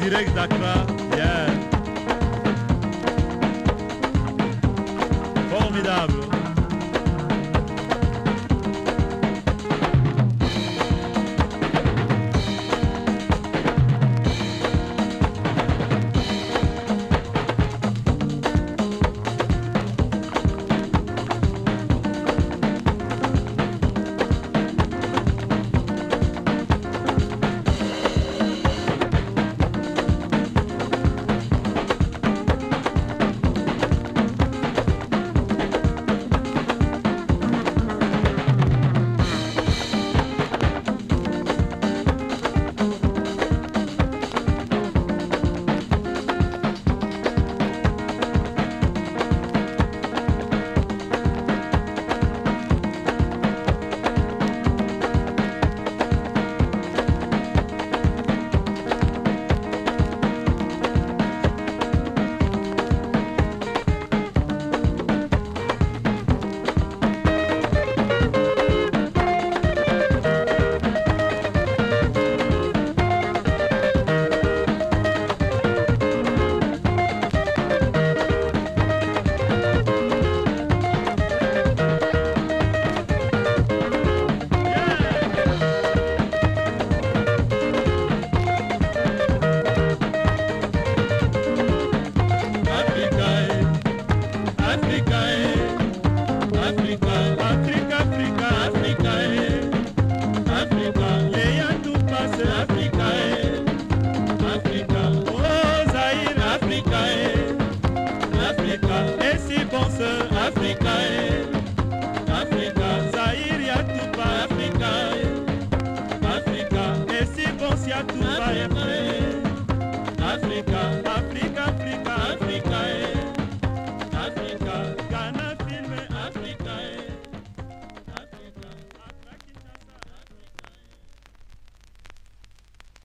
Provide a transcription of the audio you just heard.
direct d'Accra. Yeah. Formidable. Africa, Rica